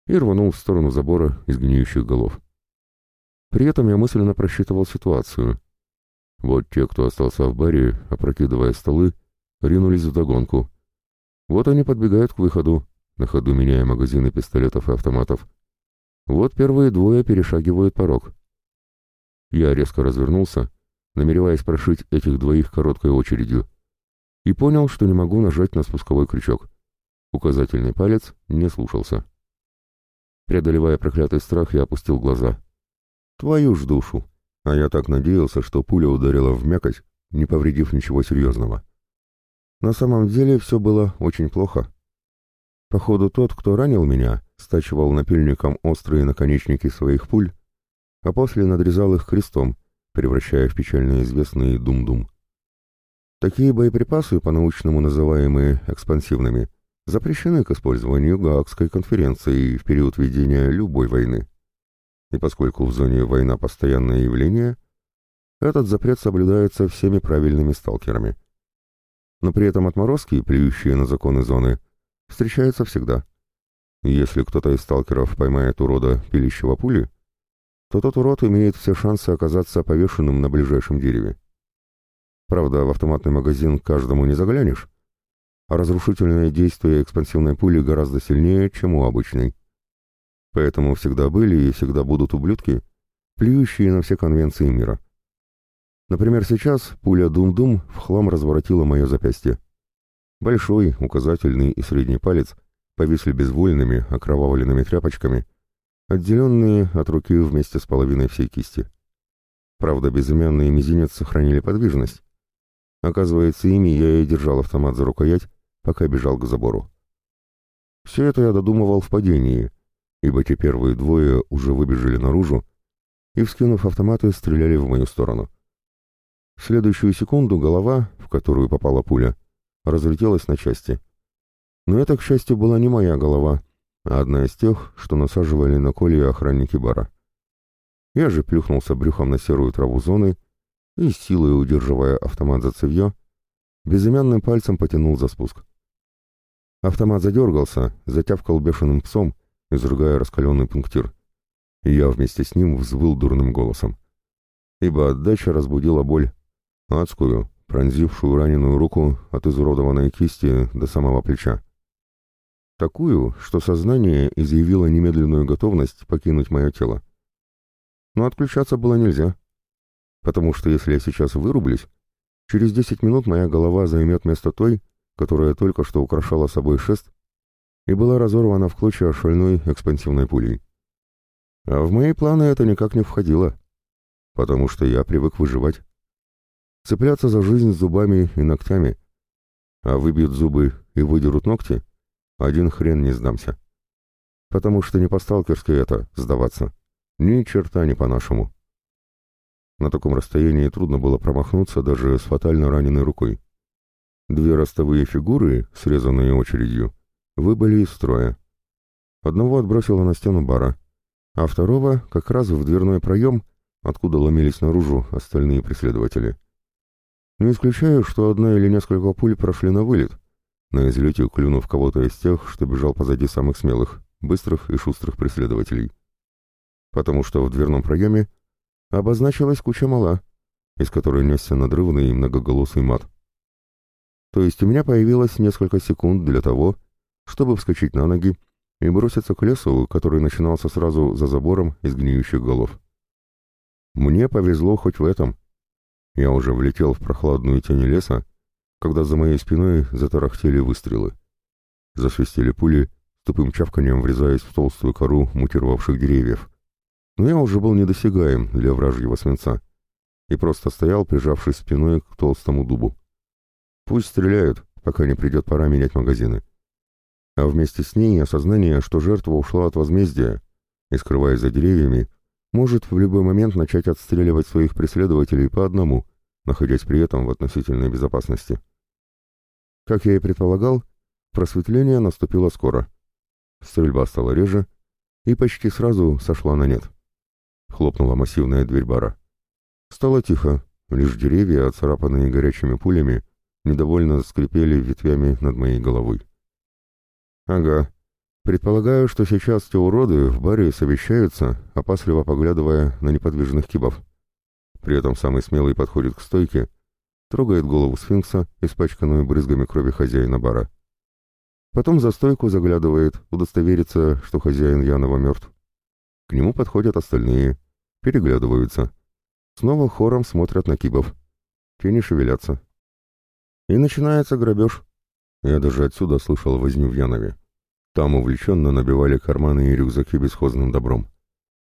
и рванул в сторону забора из гниющих голов. При этом я мысленно просчитывал ситуацию. Вот те, кто остался в баре, опрокидывая столы, ринулись в догонку. Вот они подбегают к выходу, на ходу меняя магазины пистолетов и автоматов. Вот первые двое перешагивают порог. Я резко развернулся, намереваясь прошить этих двоих короткой очередью, и понял, что не могу нажать на спусковой крючок. Указательный палец не слушался. Преодолевая проклятый страх, я опустил глаза. «Твою ж душу!» А я так надеялся, что пуля ударила в мякоть, не повредив ничего серьезного. На самом деле все было очень плохо. Походу, тот, кто ранил меня, стачивал напильником острые наконечники своих пуль, а после надрезал их крестом, превращая в печально известный дум-дум. Такие боеприпасы, по-научному называемые экспансивными, запрещены к использованию Гаагской конференции в период ведения любой войны. И поскольку в зоне война постоянное явление, этот запрет соблюдается всеми правильными сталкерами. Но при этом отморозки, плюющие на законы зоны, встречаются всегда. Если кто-то из сталкеров поймает урода, пилищего пули, то тот урод имеет все шансы оказаться повешенным на ближайшем дереве. Правда, в автоматный магазин каждому не заглянешь, а разрушительное действие экспансивной пули гораздо сильнее, чем у обычной. Поэтому всегда были и всегда будут ублюдки, плюющие на все конвенции мира. Например, сейчас пуля «Дум-Дум» в хлам разворотила мое запястье. Большой, указательный и средний палец повисли безвольными, окровавленными тряпочками, отделенные от руки вместе с половиной всей кисти. Правда, безымянный и мизинец сохранили подвижность. Оказывается, ими я и держал автомат за рукоять, пока бежал к забору. Все это я додумывал в падении, ибо те первые двое уже выбежали наружу и, вскинув автоматы, стреляли в мою сторону. В следующую секунду голова, в которую попала пуля, разлетелась на части. Но это, к счастью, была не моя голова, а одна из тех, что насаживали на колье охранники бара. Я же плюхнулся брюхом на серую траву зоны и, силой удерживая автомат за цевьё, безымянным пальцем потянул за спуск. Автомат задергался, затявкал бешеным псом, изругая раскаленный пунктир. И я вместе с ним взвыл дурным голосом. Ибо отдача разбудила боль. Адскую, пронзившую раненую руку от изуродованной кисти до самого плеча. Такую, что сознание изъявило немедленную готовность покинуть мое тело. Но отключаться было нельзя. Потому что если я сейчас вырублюсь, через 10 минут моя голова займет место той, которая только что украшала собой шест и была разорвана в клочья шальной экспансивной пулей. А в мои планы это никак не входило, потому что я привык выживать. Цепляться за жизнь зубами и ногтями, а выбьют зубы и выдерут ногти, один хрен не сдамся. Потому что не по-сталкерски это, сдаваться. Ни черта не по-нашему. На таком расстоянии трудно было промахнуться даже с фатально раненной рукой. Две ростовые фигуры, срезанные очередью, выбыли из строя. Одного отбросило на стену бара, а второго как раз в дверной проем, откуда ломились наружу остальные преследователи. Не исключаю, что одна или несколько пуль прошли на вылет, на излете клюнув кого-то из тех, что бежал позади самых смелых, быстрых и шустрых преследователей. Потому что в дверном проеме обозначилась куча мала, из которой несся надрывный и многоголосый мат. То есть у меня появилось несколько секунд для того, чтобы вскочить на ноги и броситься к лесу, который начинался сразу за забором из гниющих голов. Мне повезло хоть в этом. Я уже влетел в прохладную тень леса, когда за моей спиной затарахтели выстрелы. Засвистели пули, тупым чавканием врезаясь в толстую кору мутировавших деревьев. Но я уже был недосягаем для вражьего свинца и просто стоял, прижавшись спиной к толстому дубу. Пусть стреляют, пока не придет пора менять магазины. А вместе с ней осознание, что жертва ушла от возмездия и, скрываясь за деревьями, может в любой момент начать отстреливать своих преследователей по одному, находясь при этом в относительной безопасности. Как я и предполагал, просветление наступило скоро. Стрельба стала реже и почти сразу сошла на нет. Хлопнула массивная дверь бара. Стало тихо, лишь деревья, оцарапанные горячими пулями, недовольно скрипели ветвями над моей головой. «Ага. Предполагаю, что сейчас те уроды в баре совещаются, опасливо поглядывая на неподвижных кибов. При этом самый смелый подходит к стойке, трогает голову сфинкса, испачканную брызгами крови хозяина бара. Потом за стойку заглядывает, удостоверится, что хозяин Янова мертв. К нему подходят остальные, переглядываются. Снова хором смотрят на кибов. Те не шевелятся. И начинается грабеж. Я даже отсюда слышал возню в Янове. Там увлеченно набивали карманы и рюкзаки бесхозным добром.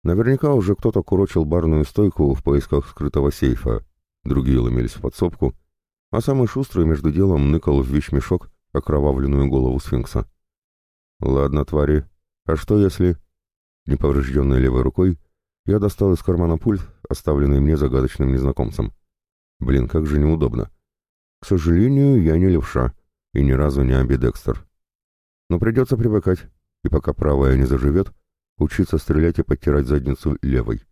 Наверняка уже кто-то курочил барную стойку в поисках скрытого сейфа, другие ломились в подсобку, а самый шустрый между делом ныкал в вещмешок окровавленную голову сфинкса. «Ладно, твари, а что если...» Неповрежденной левой рукой я достал из кармана пульт, оставленный мне загадочным незнакомцем. «Блин, как же неудобно. К сожалению, я не левша и ни разу не амбидекстер. Но придется привыкать, и пока правая не заживет, учиться стрелять и подтирать задницу левой.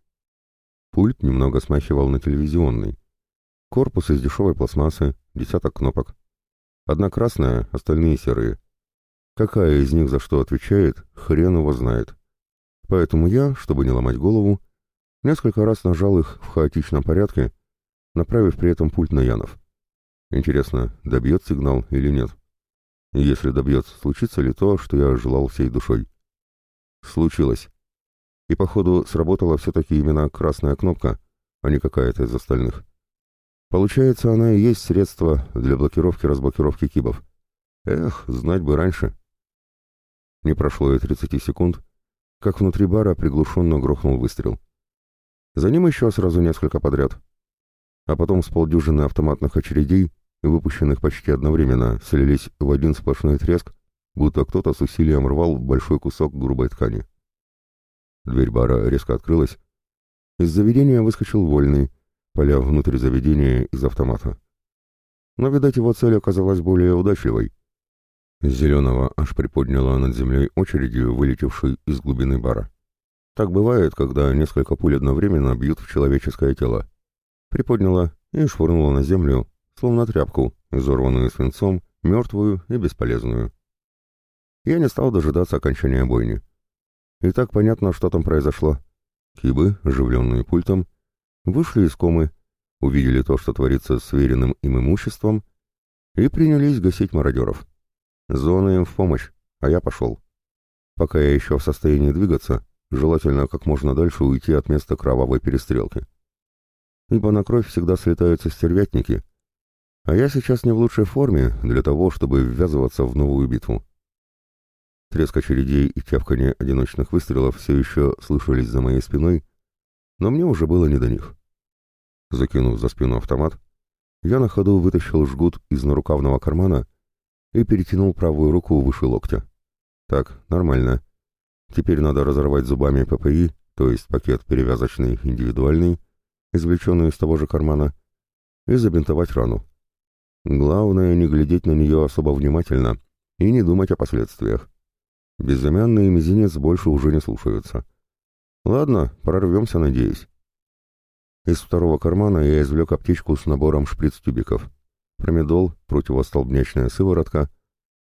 Пульт немного смахивал на телевизионный. Корпус из дешевой пластмассы, десяток кнопок. Одна красная, остальные серые. Какая из них за что отвечает, хрен его знает. Поэтому я, чтобы не ломать голову, несколько раз нажал их в хаотичном порядке, направив при этом пульт на Янов. Интересно, добьет сигнал или нет? Если добьет, случится ли то, что я желал всей душой? Случилось. И, походу, сработала все-таки именно красная кнопка, а не какая-то из остальных. Получается, она и есть средство для блокировки-разблокировки кибов. Эх, знать бы раньше. Не прошло и 30 секунд, как внутри бара приглушенно грохнул выстрел. За ним еще сразу несколько подряд а потом с полдюжины автоматных очередей, выпущенных почти одновременно, слились в один сплошной треск, будто кто-то с усилием рвал большой кусок грубой ткани. Дверь бара резко открылась. Из заведения выскочил вольный, поля внутрь заведения из автомата. Но, видать, его цель оказалась более удачливой. Зеленого аж приподняла над землей очередью, вылетевшей из глубины бара. Так бывает, когда несколько пуль одновременно бьют в человеческое тело приподняла и швырнула на землю, словно тряпку, изорванную свинцом, мертвую и бесполезную. Я не стал дожидаться окончания бойни. И так понятно, что там произошло. Кибы, оживленные пультом, вышли из комы, увидели то, что творится с веренным им имуществом, и принялись гасить мародеров. Зона им в помощь, а я пошел. Пока я еще в состоянии двигаться, желательно как можно дальше уйти от места кровавой перестрелки ибо на кровь всегда слетаются стервятники, а я сейчас не в лучшей форме для того, чтобы ввязываться в новую битву. Треск очередей и тявканье одиночных выстрелов все еще слышались за моей спиной, но мне уже было не до них. Закинув за спину автомат, я на ходу вытащил жгут из нарукавного кармана и перетянул правую руку выше локтя. Так, нормально. Теперь надо разорвать зубами ППИ, то есть пакет перевязочный индивидуальный, извлеченную из того же кармана, и забинтовать рану. Главное не глядеть на нее особо внимательно и не думать о последствиях. Безымянный и мизинец больше уже не слушаются. Ладно, прорвемся, надеюсь. Из второго кармана я извлек аптечку с набором шприц-тюбиков. Промедол, противостолбнячная сыворотка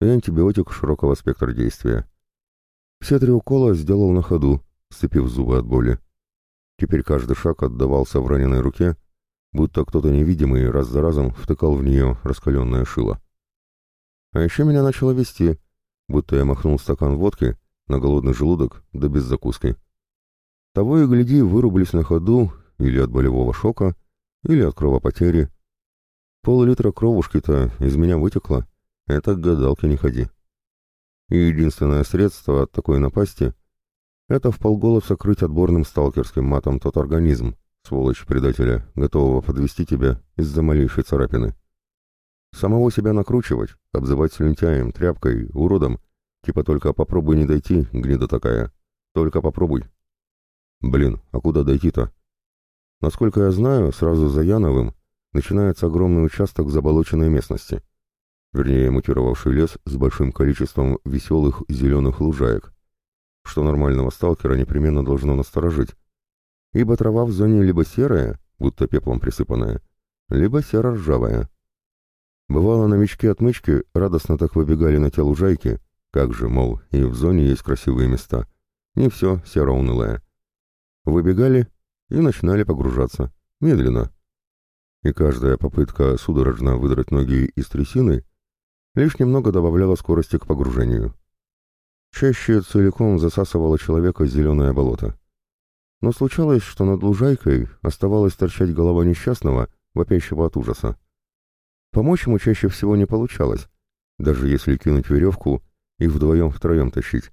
и антибиотик широкого спектра действия. Все три укола сделал на ходу, сцепив зубы от боли. Теперь каждый шаг отдавался в раненой руке, будто кто-то невидимый раз за разом втыкал в нее раскаленное шило. А еще меня начало вести, будто я махнул стакан водки на голодный желудок, да без закуски. Того и гляди, вырубились на ходу или от болевого шока, или от кровопотери. Пол-литра кровушки-то из меня вытекло, это к гадалке не ходи. И единственное средство от такой напасти — это в полголоса крыть отборным сталкерским матом тот организм, сволочь предателя, готового подвести тебя из-за малейшей царапины. Самого себя накручивать, обзывать слюнтяем, тряпкой, уродом, типа только попробуй не дойти, гнида такая, только попробуй. Блин, а куда дойти-то? Насколько я знаю, сразу за Яновым начинается огромный участок заболоченной местности, вернее мутировавший лес с большим количеством веселых зеленых лужаек, что нормального сталкера непременно должно насторожить, ибо трава в зоне либо серая, будто пеплом присыпанная, либо серо-ржавая. Бывало, новички-отмычки радостно так выбегали на те лужайки, как же, мол, и в зоне есть красивые места. Не все серо-унылое. Выбегали и начинали погружаться. Медленно. И каждая попытка судорожно выдрать ноги из трясины лишь немного добавляла скорости к погружению чаще целиком засасывало человека зеленое болото. Но случалось, что над лужайкой оставалась торчать голова несчастного, вопящего от ужаса. Помочь ему чаще всего не получалось, даже если кинуть веревку и вдвоем-втроем тащить.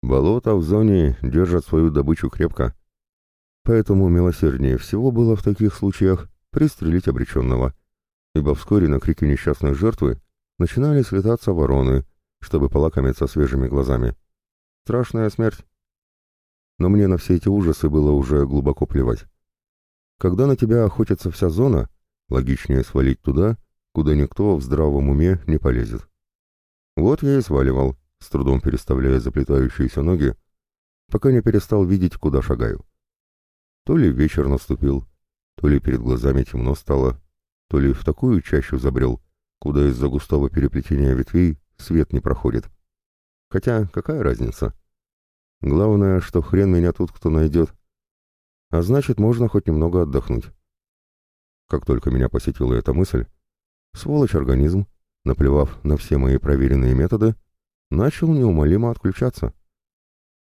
Болото в зоне держат свою добычу крепко. Поэтому милосерднее всего было в таких случаях пристрелить обреченного, ибо вскоре на крики несчастной жертвы начинали слетаться вороны, чтобы полакомиться свежими глазами. Страшная смерть. Но мне на все эти ужасы было уже глубоко плевать. Когда на тебя охотится вся зона, логичнее свалить туда, куда никто в здравом уме не полезет. Вот я и сваливал, с трудом переставляя заплетающиеся ноги, пока не перестал видеть, куда шагаю. То ли вечер наступил, то ли перед глазами темно стало, то ли в такую чащу забрел, куда из-за густого переплетения ветвей свет не проходит. Хотя какая разница? Главное, что хрен меня тут кто найдет. А значит, можно хоть немного отдохнуть. Как только меня посетила эта мысль, сволочь организм, наплевав на все мои проверенные методы, начал неумолимо отключаться.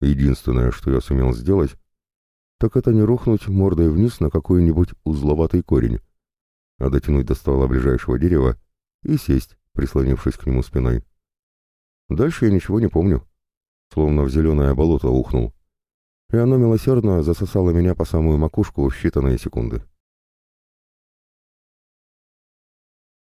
Единственное, что я сумел сделать, так это не рухнуть мордой вниз на какой-нибудь узловатый корень, а дотянуть до ствола ближайшего дерева и сесть, прислонившись к нему спиной. Дальше я ничего не помню. Словно в зеленое болото ухнул. И оно милосердно засосало меня по самую макушку в считанные секунды.